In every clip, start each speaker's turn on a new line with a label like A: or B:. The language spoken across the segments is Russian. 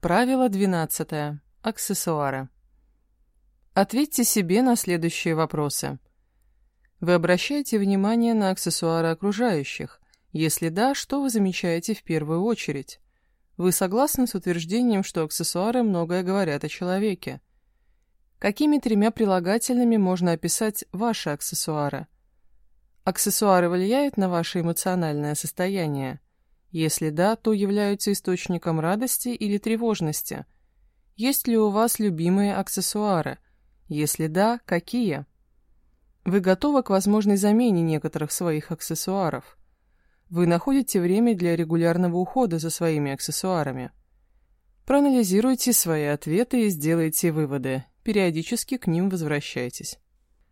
A: Правило 12. Аксессуары. Ответьте себе на следующие вопросы. Вы обращаете внимание на аксессуары окружающих? Если да, что вы замечаете в первую очередь? Вы согласны с утверждением, что аксессуары многое говорят о человеке? Какими тремя прилагательными можно описать ваши аксессуары? Аксессуары влияют на ваше эмоциональное состояние? Если да, то являются источником радости или тревожности? Есть ли у вас любимые аксессуары? Если да, какие? Вы готовы к возможной замене некоторых своих аксессуаров? Вы находите время для регулярного ухода за своими аксессуарами. Проанализируйте свои ответы и сделайте выводы. Периодически к ним возвращайтесь.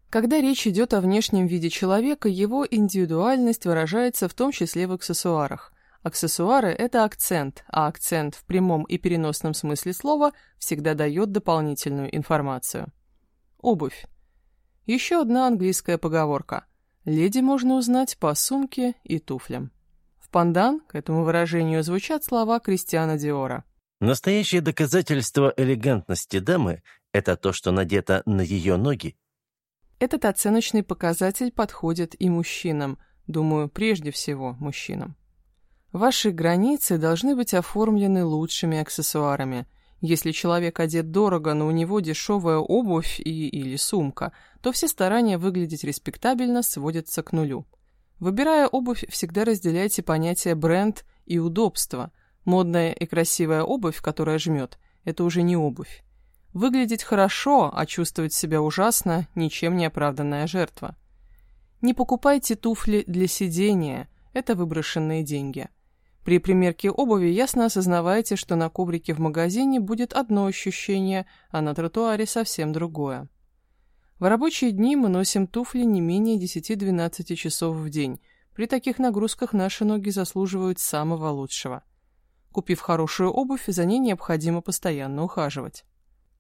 A: Когда речь идет о внешнем виде человека, его индивидуальность выражается в том числе в аксессуарах. Аксессуары – это акцент, а акцент в прямом и переносном смысле слова всегда дает дополнительную информацию. Обувь. Еще одна английская поговорка – Леди можно узнать по сумке и туфлям. В пандан к этому выражению звучат слова Кристиана Диора.
B: Настоящее доказательство элегантности дамы – это то, что надето на ее ноги.
A: Этот оценочный показатель подходит и мужчинам, думаю, прежде всего мужчинам. Ваши границы должны быть оформлены лучшими аксессуарами – если человек одет дорого, но у него дешевая обувь и, или сумка, то все старания выглядеть респектабельно сводятся к нулю. Выбирая обувь, всегда разделяйте понятия бренд и удобство. Модная и красивая обувь, которая жмет, это уже не обувь. Выглядеть хорошо, а чувствовать себя ужасно – ничем не оправданная жертва. Не покупайте туфли для сидения – это выброшенные деньги. При примерке обуви ясно осознаваете, что на коврике в магазине будет одно ощущение, а на тротуаре совсем другое. В рабочие дни мы носим туфли не менее 10-12 часов в день. При таких нагрузках наши ноги заслуживают самого лучшего. Купив хорошую обувь, за ней необходимо постоянно ухаживать.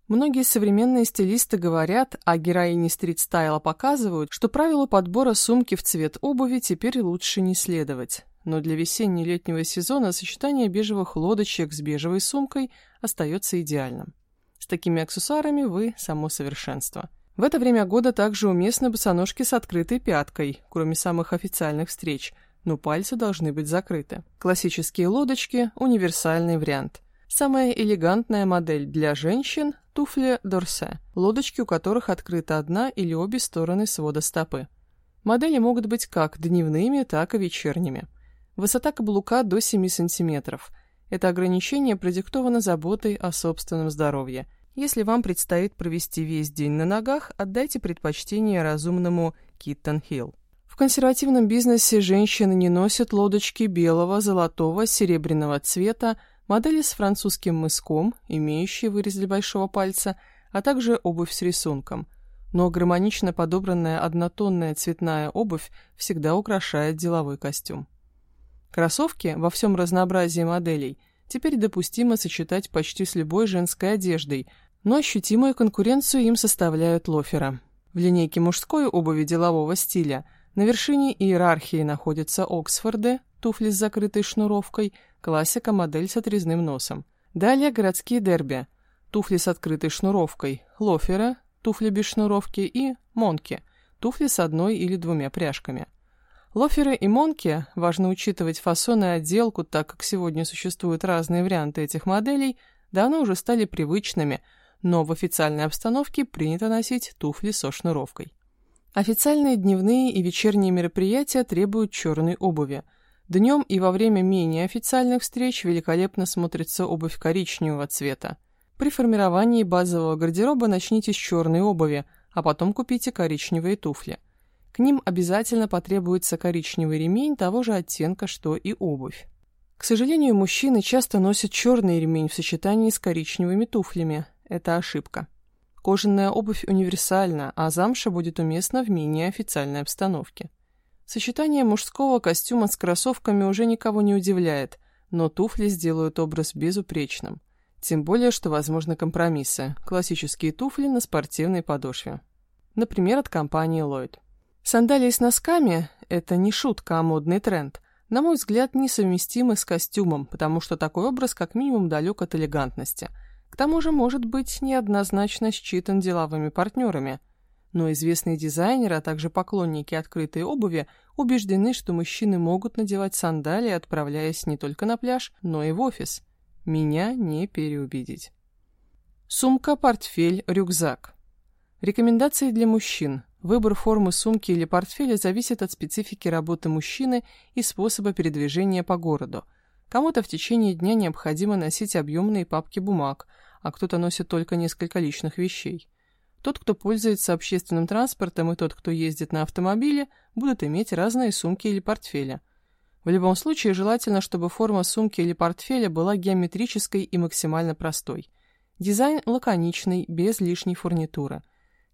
A: Многие современные стилисты говорят, а героини стрит-стайла показывают, что правилу подбора сумки в цвет обуви теперь лучше не следовать но для весенне-летнего сезона сочетание бежевых лодочек с бежевой сумкой остается идеальным. С такими аксессуарами вы – само совершенство. В это время года также уместны босоножки с открытой пяткой, кроме самых официальных встреч, но пальцы должны быть закрыты. Классические лодочки – универсальный вариант. Самая элегантная модель для женщин – туфли Дорсе, лодочки у которых открыта одна или обе стороны свода стопы. Модели могут быть как дневными, так и вечерними. Высота каблука до 7 см. Это ограничение продиктовано заботой о собственном здоровье. Если вам предстоит провести весь день на ногах, отдайте предпочтение разумному Киттон Хилл. В консервативном бизнесе женщины не носят лодочки белого, золотого, серебряного цвета, модели с французским мыском, имеющие вырез для большого пальца, а также обувь с рисунком. Но гармонично подобранная однотонная цветная обувь всегда украшает деловой костюм. Кроссовки во всем разнообразии моделей теперь допустимо сочетать почти с любой женской одеждой, но ощутимую конкуренцию им составляют лоферы. В линейке мужской обуви делового стиля на вершине иерархии находятся Оксфорды, туфли с закрытой шнуровкой, классика модель с отрезным носом. Далее городские дерби, туфли с открытой шнуровкой, лоферы, туфли без шнуровки и монки, туфли с одной или двумя пряжками. Лоферы и монки, важно учитывать фасон и отделку, так как сегодня существуют разные варианты этих моделей, давно уже стали привычными, но в официальной обстановке принято носить туфли со шнуровкой. Официальные дневные и вечерние мероприятия требуют черной обуви. Днем и во время менее официальных встреч великолепно смотрится обувь коричневого цвета. При формировании базового гардероба начните с черной обуви, а потом купите коричневые туфли. К ним обязательно потребуется коричневый ремень того же оттенка, что и обувь. К сожалению, мужчины часто носят черный ремень в сочетании с коричневыми туфлями. Это ошибка. Кожаная обувь универсальна, а замша будет уместна в менее официальной обстановке. Сочетание мужского костюма с кроссовками уже никого не удивляет, но туфли сделают образ безупречным. Тем более, что возможны компромиссы – классические туфли на спортивной подошве. Например, от компании Lloyd. Сандалии с носками – это не шутка, а модный тренд. на мой взгляд, несовместимы с костюмом, потому что такой образ как минимум далек от элегантности. К тому же может быть неоднозначно считан деловыми партнерами. Но известные дизайнеры, а также поклонники открытой обуви убеждены, что мужчины могут надевать сандалии, отправляясь не только на пляж, но и в офис. Меня не переубедить. Сумка, портфель, рюкзак. Рекомендации для мужчин. Выбор формы сумки или портфеля зависит от специфики работы мужчины и способа передвижения по городу. Кому-то в течение дня необходимо носить объемные папки бумаг, а кто-то носит только несколько личных вещей. Тот, кто пользуется общественным транспортом, и тот, кто ездит на автомобиле, будут иметь разные сумки или портфеля. В любом случае, желательно, чтобы форма сумки или портфеля была геометрической и максимально простой. Дизайн лаконичный, без лишней фурнитуры.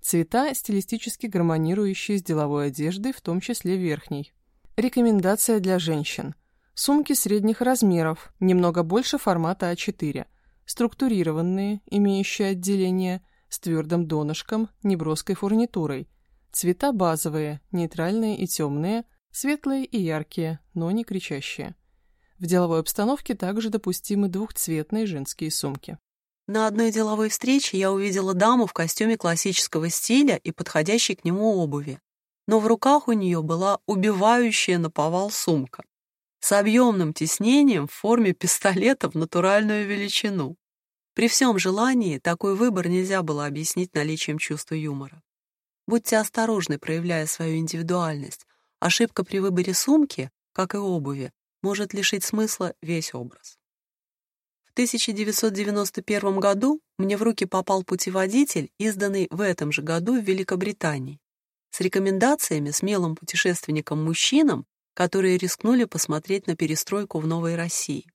A: Цвета стилистически гармонирующие с деловой одеждой, в том числе верхней. Рекомендация для женщин. Сумки средних размеров, немного больше формата А4. Структурированные, имеющие отделение, с твердым донышком, неброской фурнитурой. Цвета базовые, нейтральные и темные, светлые и яркие, но не кричащие. В деловой обстановке также допустимы двухцветные женские сумки.
C: На одной деловой встрече я увидела даму в костюме классического стиля и подходящей к нему обуви. Но в руках у нее была убивающая наповал сумка с объемным тиснением в форме пистолета в натуральную величину. При всем желании такой выбор нельзя было объяснить наличием чувства юмора. Будьте осторожны, проявляя свою индивидуальность. Ошибка при выборе сумки, как и обуви, может лишить смысла весь образ. В 1991 году мне в руки попал путеводитель, изданный в этом же году в Великобритании, с рекомендациями смелым путешественникам-мужчинам, которые рискнули посмотреть на перестройку в Новой России.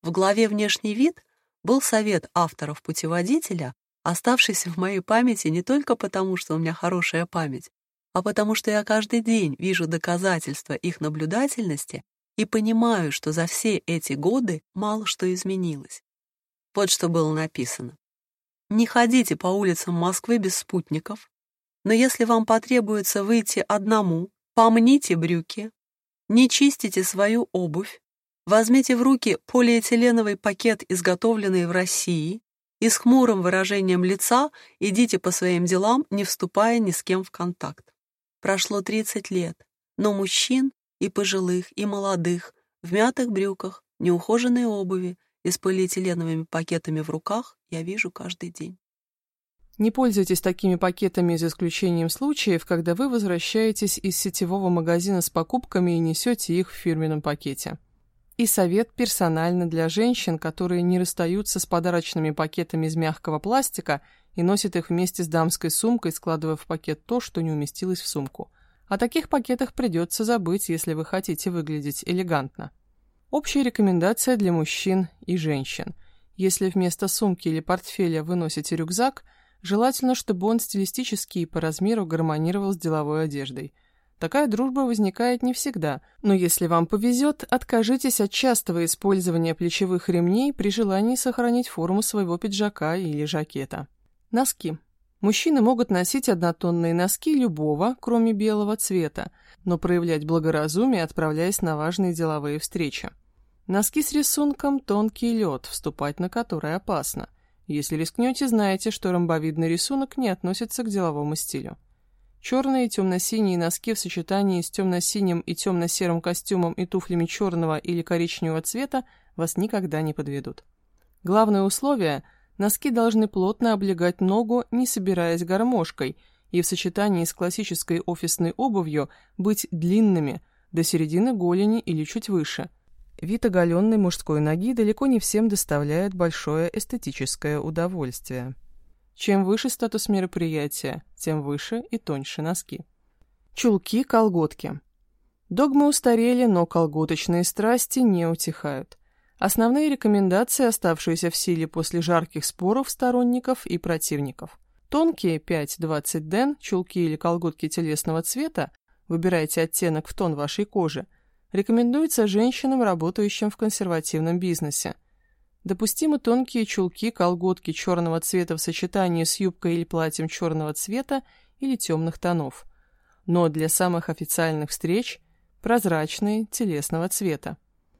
C: В главе «Внешний вид» был совет авторов путеводителя, оставшийся в моей памяти не только потому, что у меня хорошая память, а потому что я каждый день вижу доказательства их наблюдательности и понимаю, что за все эти годы мало что изменилось. Вот что было написано. Не ходите по улицам Москвы без спутников, но если вам потребуется выйти одному, помните брюки, не чистите свою обувь, возьмите в руки полиэтиленовый пакет, изготовленный в России, и с хмурым выражением лица идите по своим делам, не вступая ни с кем в контакт. Прошло 30 лет, но мужчин и пожилых, и молодых, в мятых брюках, неухоженной обуви и с полиэтиленовыми пакетами в руках я вижу каждый день.
A: Не пользуйтесь такими пакетами за исключением случаев, когда вы возвращаетесь из сетевого магазина с покупками и несете их в фирменном пакете. И совет персонально для женщин, которые не расстаются с подарочными пакетами из мягкого пластика и носят их вместе с дамской сумкой, складывая в пакет то, что не уместилось в сумку – о таких пакетах придется забыть, если вы хотите выглядеть элегантно. Общая рекомендация для мужчин и женщин. Если вместо сумки или портфеля вы носите рюкзак, желательно, чтобы он стилистически и по размеру гармонировал с деловой одеждой. Такая дружба возникает не всегда, но если вам повезет, откажитесь от частого использования плечевых ремней при желании сохранить форму своего пиджака или жакета. Носки. Мужчины могут носить однотонные носки любого, кроме белого цвета, но проявлять благоразумие, отправляясь на важные деловые встречи. Носки с рисунком «Тонкий лед», вступать на который опасно. Если рискнете, знаете, что ромбовидный рисунок не относится к деловому стилю. Черные и темно-синие носки в сочетании с темно-синим и темно-серым костюмом и туфлями черного или коричневого цвета вас никогда не подведут. Главное условие – Носки должны плотно облегать ногу, не собираясь гармошкой, и в сочетании с классической офисной обувью быть длинными, до середины голени или чуть выше. Вид оголенной мужской ноги далеко не всем доставляет большое эстетическое удовольствие. Чем выше статус мероприятия, тем выше и тоньше носки. Чулки-колготки. Догмы устарели, но колготочные страсти не утихают. Основные рекомендации, оставшиеся в силе после жарких споров сторонников и противников. Тонкие 5-20 ден, чулки или колготки телесного цвета, выбирайте оттенок в тон вашей кожи, рекомендуется женщинам, работающим в консервативном бизнесе. Допустимы тонкие чулки, колготки черного цвета в сочетании с юбкой или платьем черного цвета или темных тонов. Но для самых официальных встреч прозрачные, телесного цвета.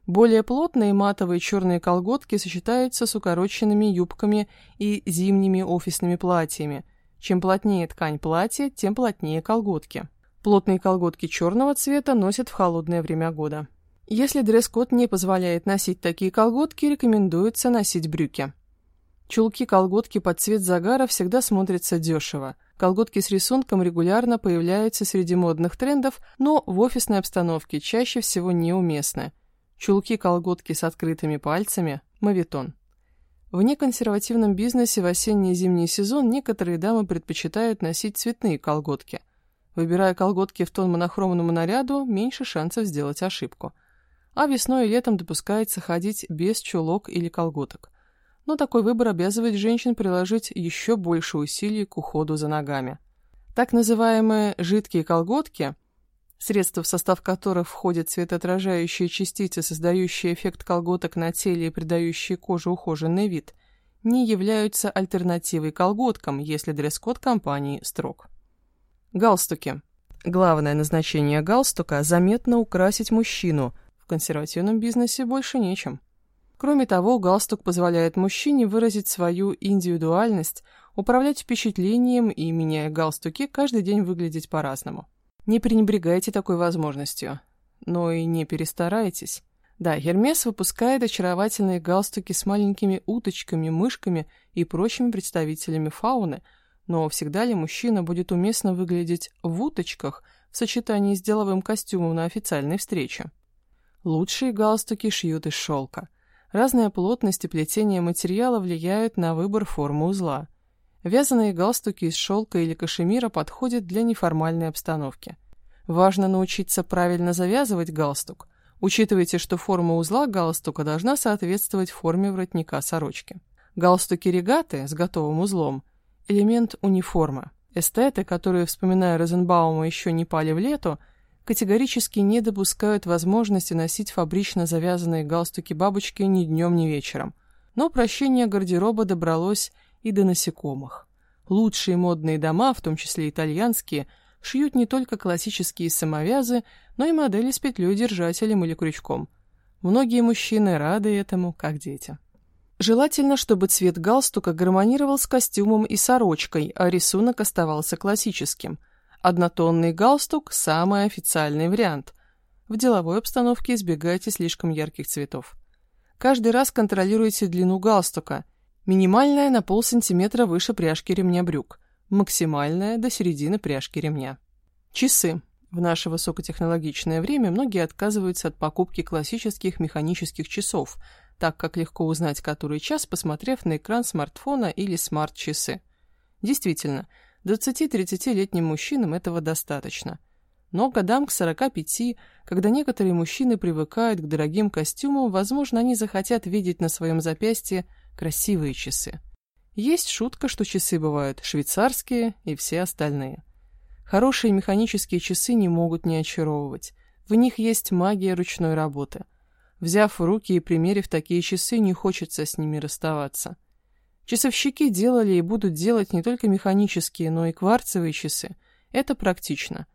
A: Более плотные матовые черные колготки сочетаются с укороченными юбками и зимними офисными платьями. Чем плотнее ткань платья, тем плотнее колготки. Плотные колготки черного цвета носят в холодное время года. Если дресс-код не позволяет носить такие колготки, рекомендуется носить брюки. Чулки-колготки под цвет загара всегда смотрятся дешево. Колготки с рисунком регулярно появляются среди модных трендов, но в офисной обстановке чаще всего неуместны. Чулки-колготки с открытыми пальцами – мавитон. В неконсервативном бизнесе в осенний и зимний сезон некоторые дамы предпочитают носить цветные колготки. Выбирая колготки в тон монохромному наряду, меньше шансов сделать ошибку. А весной и летом допускается ходить без чулок или колготок но такой выбор обязывает женщин приложить еще больше усилий к уходу за ногами. Так называемые «жидкие колготки», средства, в состав которых входят светоотражающие частицы, создающие эффект колготок на теле и придающие коже ухоженный вид, не являются альтернативой колготкам, если дресс-код компании строг. Галстуки. Главное назначение галстука – заметно украсить мужчину. В консервативном бизнесе больше нечем. Кроме того, галстук позволяет мужчине выразить свою индивидуальность, управлять впечатлением и, меняя галстуки, каждый день выглядеть по-разному. Не пренебрегайте такой возможностью, но и не перестарайтесь. Да, Гермес выпускает очаровательные галстуки с маленькими уточками, мышками и прочими представителями фауны, но всегда ли мужчина будет уместно выглядеть в уточках в сочетании с деловым костюмом на официальной встрече? Лучшие галстуки шьют из шелка. Разная плотность и плетение материала влияют на выбор формы узла. Вязаные галстуки из шелка или кашемира подходят для неформальной обстановки. Важно научиться правильно завязывать галстук. Учитывайте, что форма узла галстука должна соответствовать форме воротника сорочки. Галстуки-регаты с готовым узлом – элемент униформы. Эстеты, которые, вспоминая Розенбаума, еще не пали в лету – категорически не допускают возможности носить фабрично завязанные галстуки-бабочки ни днем, ни вечером. Но прощение гардероба добралось и до насекомых. Лучшие модные дома, в том числе итальянские, шьют не только классические самовязы, но и модели с петлей-держателем или крючком. Многие мужчины рады этому, как дети. Желательно, чтобы цвет галстука гармонировал с костюмом и сорочкой, а рисунок оставался классическим – Однотонный галстук – самый официальный вариант. В деловой обстановке избегайте слишком ярких цветов. Каждый раз контролируйте длину галстука. Минимальная на полсантиметра выше пряжки ремня брюк. Максимальная до середины пряжки ремня. Часы. В наше высокотехнологичное время многие отказываются от покупки классических механических часов, так как легко узнать который час, посмотрев на экран смартфона или смарт-часы. Действительно – 20-30-летним мужчинам этого достаточно. Но годам к 45, когда некоторые мужчины привыкают к дорогим костюмам, возможно, они захотят видеть на своем запястье красивые часы. Есть шутка, что часы бывают швейцарские и все остальные. Хорошие механические часы не могут не очаровывать. В них есть магия ручной работы. Взяв в руки и примерив такие часы, не хочется с ними расставаться. Часовщики делали и будут делать не только механические, но и кварцевые часы. Это практично.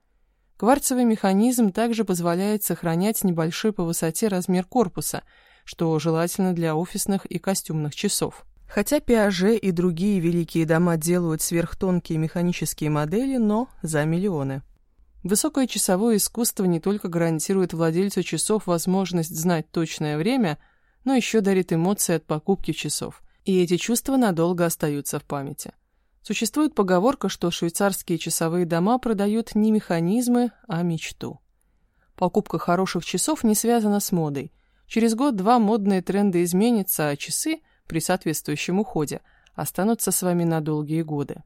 A: Кварцевый механизм также позволяет сохранять небольшой по высоте размер корпуса, что желательно для офисных и костюмных часов. Хотя Пиаже и другие великие дома делают сверхтонкие механические модели, но за миллионы. Высокое часовое искусство не только гарантирует владельцу часов возможность знать точное время, но еще дарит эмоции от покупки часов – и эти чувства надолго остаются в памяти. Существует поговорка, что швейцарские часовые дома продают не механизмы, а мечту. Покупка хороших часов не связана с модой. Через год-два модные тренды изменятся, а часы, при соответствующем уходе, останутся с вами на долгие годы.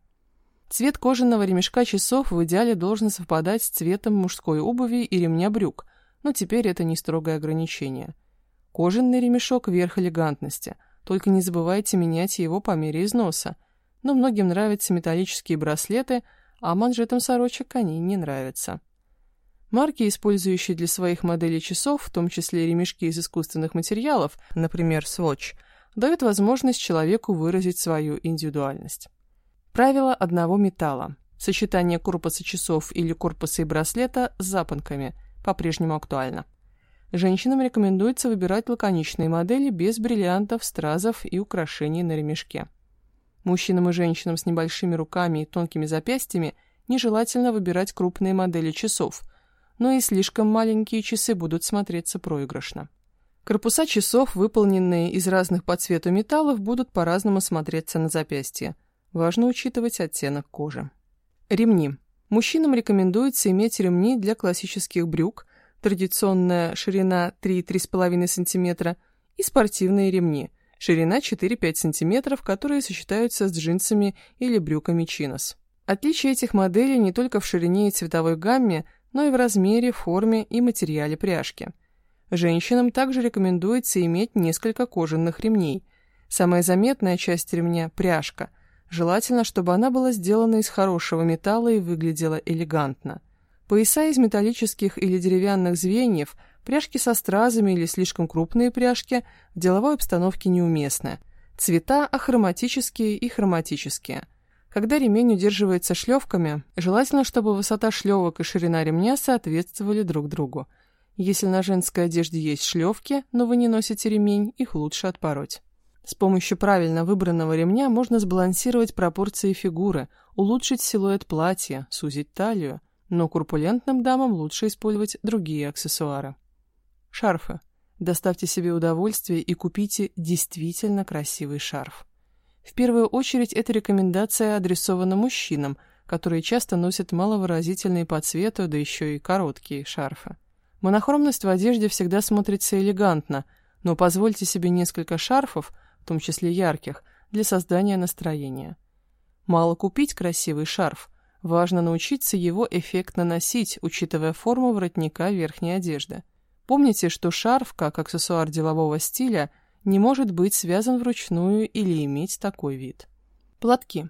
A: Цвет кожаного ремешка часов в идеале должен совпадать с цветом мужской обуви и ремня брюк, но теперь это не строгое ограничение. Кожаный ремешок – верх элегантности – только не забывайте менять его по мере износа. Но многим нравятся металлические браслеты, а манжетам сорочек они не нравятся. Марки, использующие для своих моделей часов, в том числе ремешки из искусственных материалов, например, Swatch, дают возможность человеку выразить свою индивидуальность. Правило одного металла. Сочетание корпуса часов или корпуса и браслета с запонками. по-прежнему актуальна. Женщинам рекомендуется выбирать лаконичные модели без бриллиантов, стразов и украшений на ремешке. Мужчинам и женщинам с небольшими руками и тонкими запястьями нежелательно выбирать крупные модели часов, но и слишком маленькие часы будут смотреться проигрышно. Корпуса часов, выполненные из разных по цвету металлов, будут по-разному смотреться на запястье. Важно учитывать оттенок кожи. Ремни. Мужчинам рекомендуется иметь ремни для классических брюк, традиционная ширина 3-3,5 см, и спортивные ремни, ширина 4-5 см, которые сочетаются с джинсами или брюками чинос. Отличие этих моделей не только в ширине и цветовой гамме, но и в размере, форме и материале пряжки. Женщинам также рекомендуется иметь несколько кожаных ремней. Самая заметная часть ремня – пряжка. Желательно, чтобы она была сделана из хорошего металла и выглядела элегантно. Пояса из металлических или деревянных звеньев, пряжки со стразами или слишком крупные пряжки в деловой обстановке неуместны. Цвета ахроматические и хроматические. Когда ремень удерживается шлевками, желательно, чтобы высота шлевок и ширина ремня соответствовали друг другу. Если на женской одежде есть шлевки, но вы не носите ремень, их лучше отпороть. С помощью правильно выбранного ремня можно сбалансировать пропорции фигуры, улучшить силуэт платья, сузить талию – но курпулентным дамам лучше использовать другие аксессуары. Шарфы. Доставьте себе удовольствие и купите действительно красивый шарф. В первую очередь эта рекомендация адресована мужчинам, которые часто носят маловыразительные по цвету, да еще и короткие шарфы. Монохромность в одежде всегда смотрится элегантно, но позвольте себе несколько шарфов, в том числе ярких, для создания настроения. Мало купить красивый шарф, Важно научиться его эффектно носить, учитывая форму воротника верхней одежды. Помните, что шарф, как аксессуар делового стиля, не может быть связан вручную или иметь такой вид. Платки.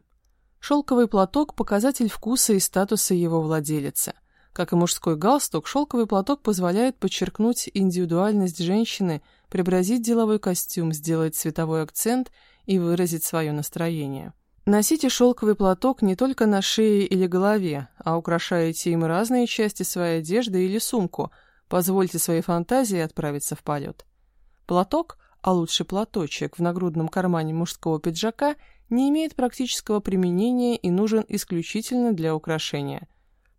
A: Шелковый платок – показатель вкуса и статуса его владелицы. Как и мужской галстук, шелковый платок позволяет подчеркнуть индивидуальность женщины, преобразить деловой костюм, сделать цветовой акцент и выразить свое настроение. Носите шелковый платок не только на шее или голове, а украшаете им разные части своей одежды или сумку. Позвольте своей фантазии отправиться в полет. Платок, а лучше платочек, в нагрудном кармане мужского пиджака не имеет практического применения и нужен исключительно для украшения.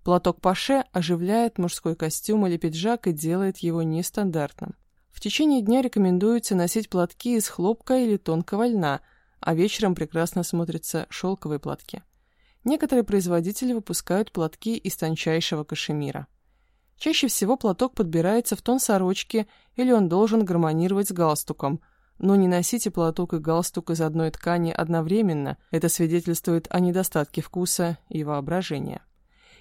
A: Платок паше оживляет мужской костюм или пиджак и делает его нестандартным. В течение дня рекомендуется носить платки из хлопка или тонкого льна – а вечером прекрасно смотрятся шелковые платки. Некоторые производители выпускают платки из тончайшего кашемира. Чаще всего платок подбирается в тон сорочки или он должен гармонировать с галстуком, но не носите платок и галстук из одной ткани одновременно, это свидетельствует о недостатке вкуса и воображения.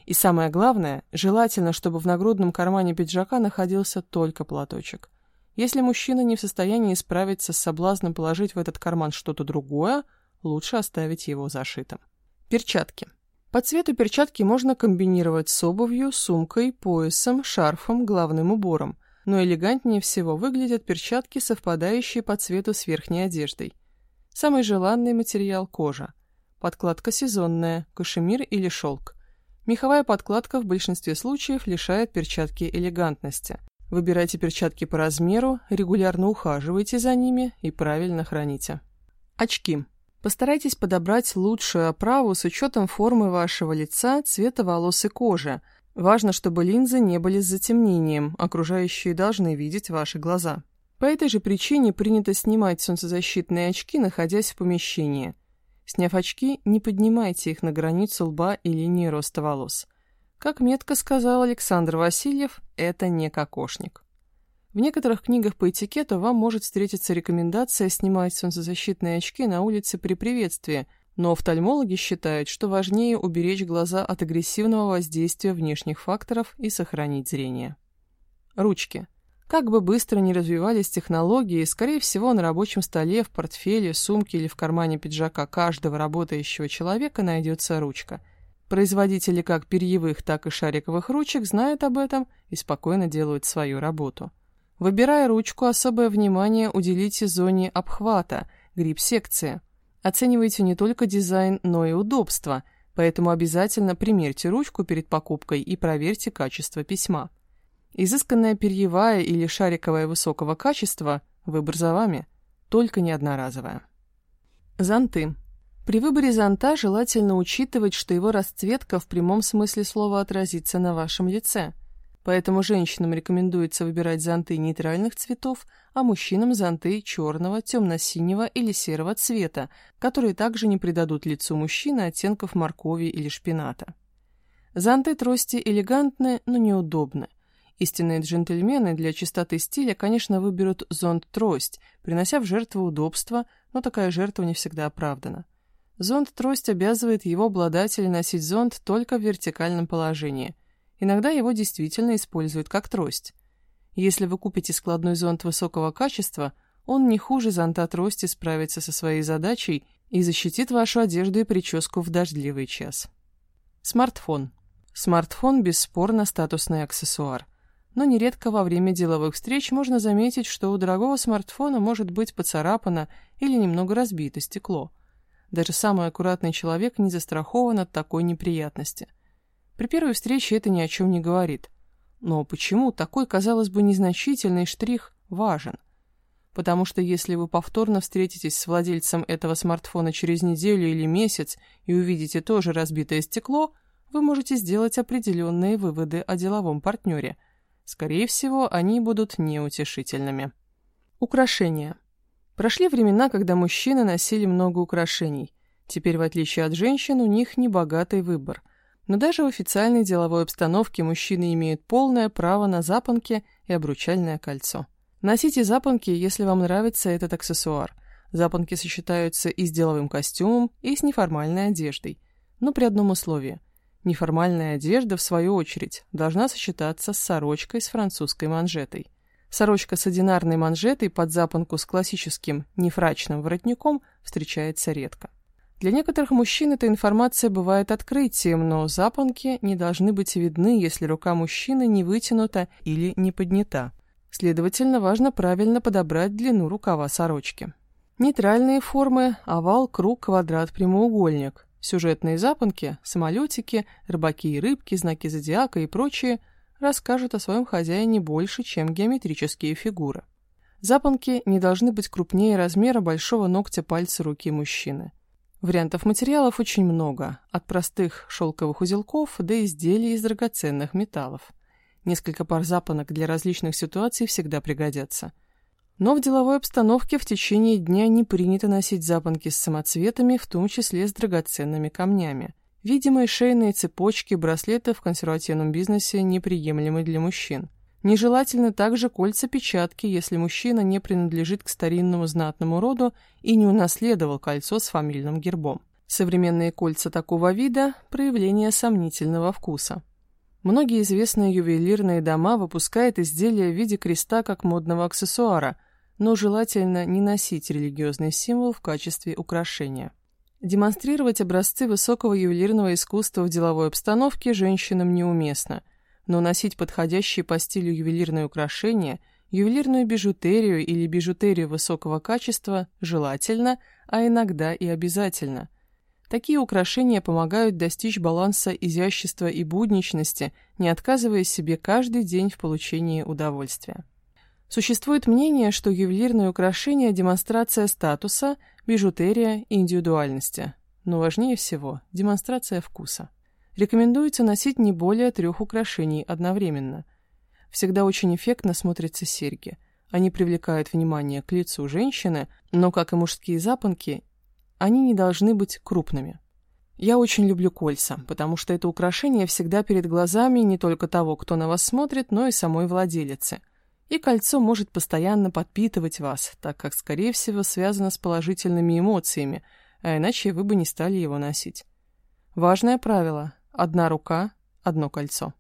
A: И самое главное, желательно, чтобы в нагрудном кармане пиджака находился только платочек. Если мужчина не в состоянии справиться с соблазном положить в этот карман что-то другое, лучше оставить его зашитым. Перчатки. По цвету перчатки можно комбинировать с обувью, сумкой, поясом, шарфом, главным убором, но элегантнее всего выглядят перчатки, совпадающие по цвету с верхней одеждой. Самый желанный материал – кожа. Подкладка сезонная, кашемир или шелк. Меховая подкладка в большинстве случаев лишает перчатки элегантности – Выбирайте перчатки по размеру, регулярно ухаживайте за ними и правильно храните. Очки. Постарайтесь подобрать лучшую оправу с учетом формы вашего лица, цвета волос и кожи. Важно, чтобы линзы не были с затемнением, окружающие должны видеть ваши глаза. По этой же причине принято снимать солнцезащитные очки, находясь в помещении. Сняв очки, не поднимайте их на границу лба и линии роста волос. Как метко сказал Александр Васильев, это не кокошник. В некоторых книгах по этикету вам может встретиться рекомендация снимать солнцезащитные очки на улице при приветствии, но офтальмологи считают, что важнее уберечь глаза от агрессивного воздействия внешних факторов и сохранить зрение. Ручки. Как бы быстро ни развивались технологии, скорее всего, на рабочем столе, в портфеле, сумке или в кармане пиджака каждого работающего человека найдется ручка – Производители как перьевых, так и шариковых ручек знают об этом и спокойно делают свою работу. Выбирая ручку, особое внимание уделите зоне обхвата, грипп-секции. Оценивайте не только дизайн, но и удобство, поэтому обязательно примерьте ручку перед покупкой и проверьте качество письма. Изысканная перьевая или шариковая высокого качества – выбор за вами, только не одноразовая. Зонты. При выборе зонта желательно учитывать, что его расцветка в прямом смысле слова отразится на вашем лице. Поэтому женщинам рекомендуется выбирать зонты нейтральных цветов, а мужчинам зонты черного, темно-синего или серого цвета, которые также не придадут лицу мужчины оттенков моркови или шпината. Зонты трости элегантны, но неудобны. Истинные джентльмены для чистоты стиля, конечно, выберут зонт-трость, принося в жертву удобство, но такая жертва не всегда оправдана. Зонт-трость обязывает его обладателя носить зонт только в вертикальном положении. Иногда его действительно используют как трость. Если вы купите складной зонт высокого качества, он не хуже зонта-трости справится со своей задачей и защитит вашу одежду и прическу в дождливый час. Смартфон. Смартфон бесспорно статусный аксессуар. Но нередко во время деловых встреч можно заметить, что у дорогого смартфона может быть поцарапано или немного разбито стекло – даже самый аккуратный человек не застрахован от такой неприятности. При первой встрече это ни о чем не говорит. Но почему такой, казалось бы, незначительный штрих важен? Потому что если вы повторно встретитесь с владельцем этого смартфона через неделю или месяц и увидите тоже разбитое стекло, вы можете сделать определенные выводы о деловом партнере. Скорее всего, они будут неутешительными. Украшения. Прошли времена, когда мужчины носили много украшений. Теперь, в отличие от женщин, у них небогатый выбор. Но даже в официальной деловой обстановке мужчины имеют полное право на запонки и обручальное кольцо. Носите запонки, если вам нравится этот аксессуар. Запонки сочетаются и с деловым костюмом, и с неформальной одеждой. Но при одном условии. Неформальная одежда, в свою очередь, должна сочетаться с сорочкой с французской манжетой. Сорочка с одинарной манжетой под запонку с классическим нефрачным воротником встречается редко. Для некоторых мужчин эта информация бывает открытием, но запонки не должны быть видны, если рука мужчины не вытянута или не поднята. Следовательно, важно правильно подобрать длину рукава сорочки. Нейтральные формы – овал, круг, квадрат, прямоугольник. Сюжетные запонки – самолетики, рыбаки и рыбки, знаки зодиака и прочее – расскажут о своем хозяине больше, чем геометрические фигуры. Запонки не должны быть крупнее размера большого ногтя пальца руки мужчины. Вариантов материалов очень много, от простых шелковых узелков до изделий из драгоценных металлов. Несколько пар запонок для различных ситуаций всегда пригодятся. Но в деловой обстановке в течение дня не принято носить запонки с самоцветами, в том числе с драгоценными камнями. Видимые шейные цепочки, браслеты в консервативном бизнесе неприемлемы для мужчин. Нежелательно также кольца-печатки, если мужчина не принадлежит к старинному знатному роду и не унаследовал кольцо с фамильным гербом. Современные кольца такого вида – проявление сомнительного вкуса. Многие известные ювелирные дома выпускают изделия в виде креста как модного аксессуара, но желательно не носить религиозный символ в качестве украшения. Демонстрировать образцы высокого ювелирного искусства в деловой обстановке женщинам неуместно, но носить подходящие по стилю ювелирные украшения, ювелирную бижутерию или бижутерию высокого качества желательно, а иногда и обязательно. Такие украшения помогают достичь баланса изящества и будничности, не отказывая себе каждый день в получении удовольствия. Существует мнение, что ювелирные украшения – демонстрация статуса, бижутерия и индивидуальности. Но важнее всего – демонстрация вкуса. Рекомендуется носить не более трех украшений одновременно. Всегда очень эффектно смотрятся серьги. Они привлекают внимание к лицу женщины, но, как и мужские запонки, они не должны быть крупными. Я очень люблю кольца, потому что это украшение всегда перед глазами не только того, кто на вас смотрит, но и самой владелицы – и кольцо может постоянно подпитывать вас, так как, скорее всего, связано с положительными эмоциями, а иначе вы бы не стали его носить. Важное правило – одна рука, одно кольцо.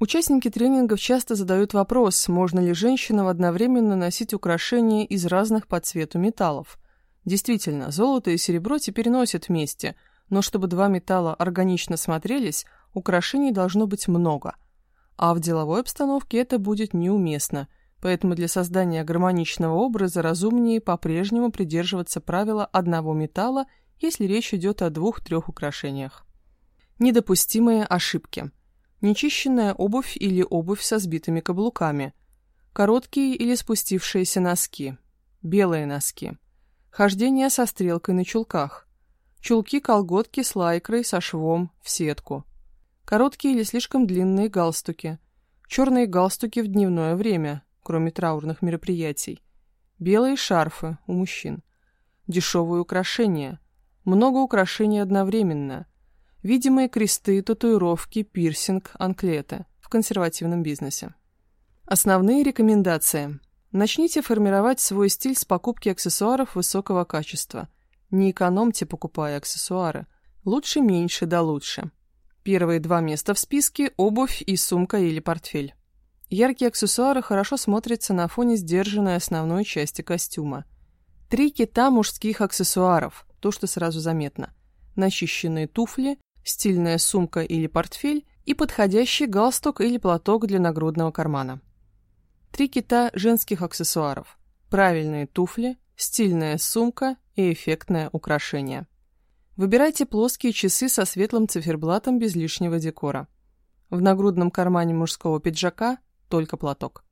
A: Участники тренингов часто задают вопрос, можно ли женщинам одновременно носить украшения из разных по цвету металлов. Действительно, золото и серебро теперь носят вместе, но чтобы два металла органично смотрелись, украшений должно быть много. А в деловой обстановке это будет неуместно – Поэтому для создания гармоничного образа разумнее по-прежнему придерживаться правила одного металла, если речь идет о двух-трех украшениях. Недопустимые ошибки. нечищенная обувь или обувь со сбитыми каблуками, короткие или спустившиеся носки, белые носки, хождение со стрелкой на чулках, чулки-колготки с лайкрой со швом в сетку, короткие или слишком длинные галстуки, черные галстуки в дневное время, кроме траурных мероприятий, белые шарфы у мужчин, дешевые украшения, много украшений одновременно, видимые кресты, татуировки, пирсинг, анклеты в консервативном бизнесе. Основные рекомендации. Начните формировать свой стиль с покупки аксессуаров высокого качества. Не экономьте, покупая аксессуары. Лучше меньше да лучше. Первые два места в списке – обувь и сумка или портфель. Яркие аксессуары хорошо смотрятся на фоне сдержанной основной части костюма. Три кита мужских аксессуаров, то, что сразу заметно. Начищенные туфли, стильная сумка или портфель и подходящий галстук или платок для нагрудного кармана. Три кита женских аксессуаров. Правильные туфли, стильная сумка и эффектное украшение. Выбирайте плоские часы со светлым циферблатом без лишнего декора. В нагрудном кармане мужского пиджака только платок.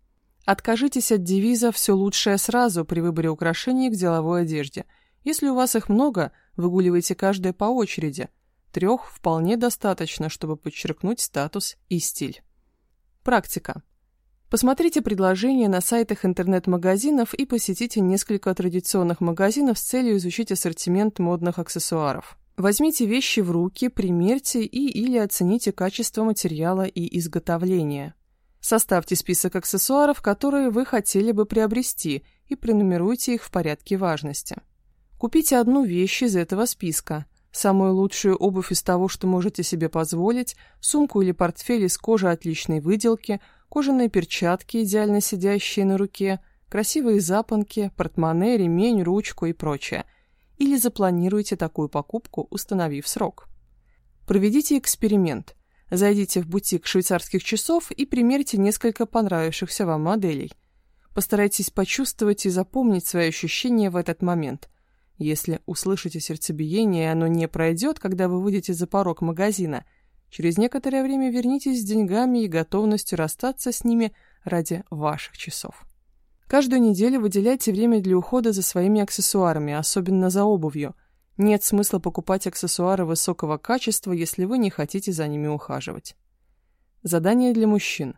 A: Откажитесь от девиза «все лучшее сразу» при выборе украшений к деловой одежде. Если у вас их много, выгуливайте каждое по очереди. Трех вполне достаточно, чтобы подчеркнуть статус и стиль. Практика. Посмотрите предложения на сайтах интернет-магазинов и посетите несколько традиционных магазинов с целью изучить ассортимент модных аксессуаров. Возьмите вещи в руки, примерьте и или оцените качество материала и изготовления. Составьте список аксессуаров, которые вы хотели бы приобрести, и пронумеруйте их в порядке важности. Купите одну вещь из этого списка. Самую лучшую обувь из того, что можете себе позволить, сумку или портфель из кожи отличной выделки – кожаные перчатки, идеально сидящие на руке, красивые запонки, портмоне, ремень, ручку и прочее. Или запланируйте такую покупку, установив срок. Проведите эксперимент. Зайдите в бутик швейцарских часов и примерьте несколько понравившихся вам моделей. Постарайтесь почувствовать и запомнить свои ощущения в этот момент. Если услышите сердцебиение, и оно не пройдет, когда вы выйдете за порог магазина – Через некоторое время вернитесь с деньгами и готовностью расстаться с ними ради ваших часов. Каждую неделю выделяйте время для ухода за своими аксессуарами, особенно за обувью. Нет смысла покупать аксессуары высокого качества, если вы не хотите за ними ухаживать. Задание для мужчин.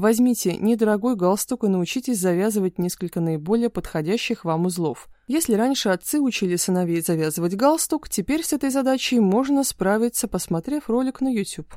A: Возьмите недорогой галстук и научитесь завязывать несколько наиболее подходящих вам узлов. Если раньше отцы учили сыновей завязывать галстук, теперь с этой задачей можно справиться, посмотрев ролик на YouTube.